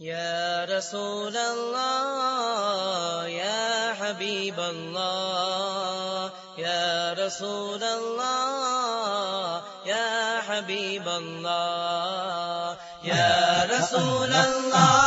یا رسول اللہ یا حبیب اللہ یا رسول اللہ یا حبیب اللہ یا رسول اللہ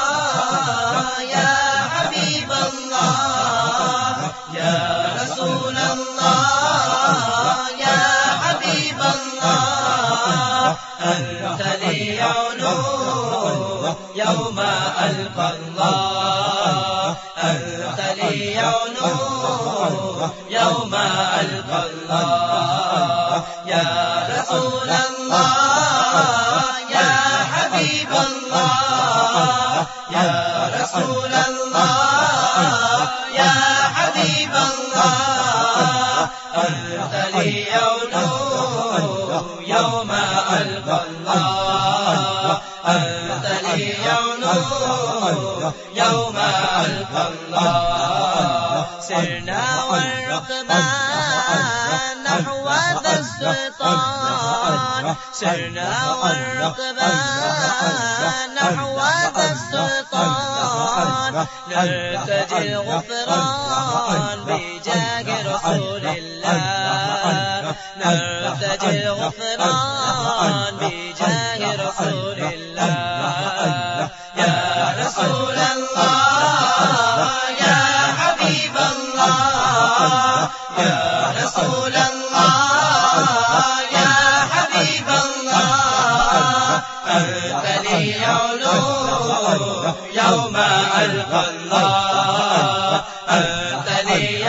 يوم ألقى الله، أنت لي عيون يوم ألقى الله. يا رسول الله، يا حبيب الله، يا رسول الله، يا حبيب الله. أنت يوم الله سرنا والركبان نحو ذا السلطان سرنا نحو ذا السلطان نرتجي الغفران بجاه رسول الله نرتجي الغفران يوم ألقى الله أنت لي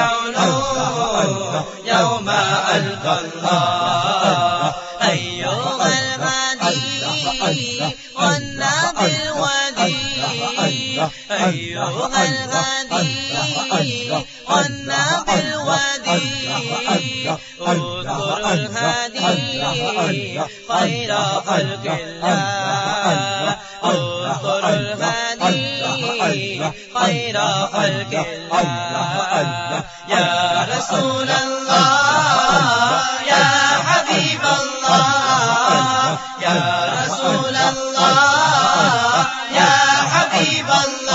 يوم ألقى الله. خير خلق الله يا رسول الله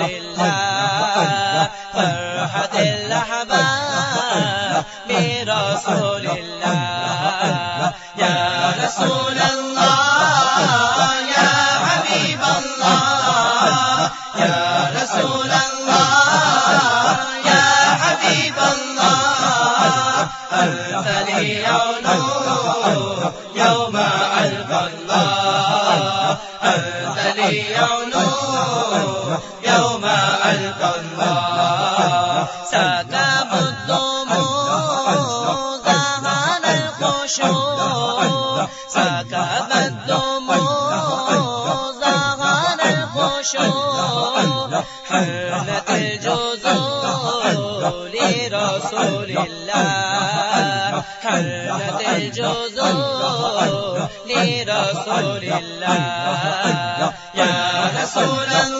برسول الله فرحة رسول اللہ یا حبیب اللہ یا رسول اللہ لرسول الله حنت الجذور لرسول الله يا رسول الله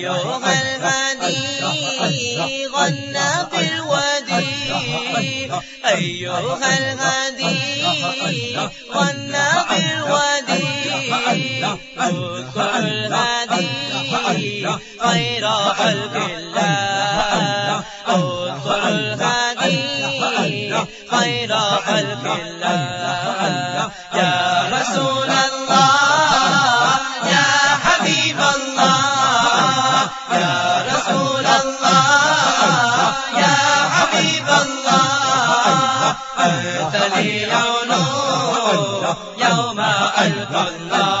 يوم أيها الغني غن بالودي أيها الغني غن بالودي اذكر الغني غير الله میرا یا رسول اللہ، یا حبیب اللہ، یا رسول اللہ، یا حبیب اللہ یوم الب اللہ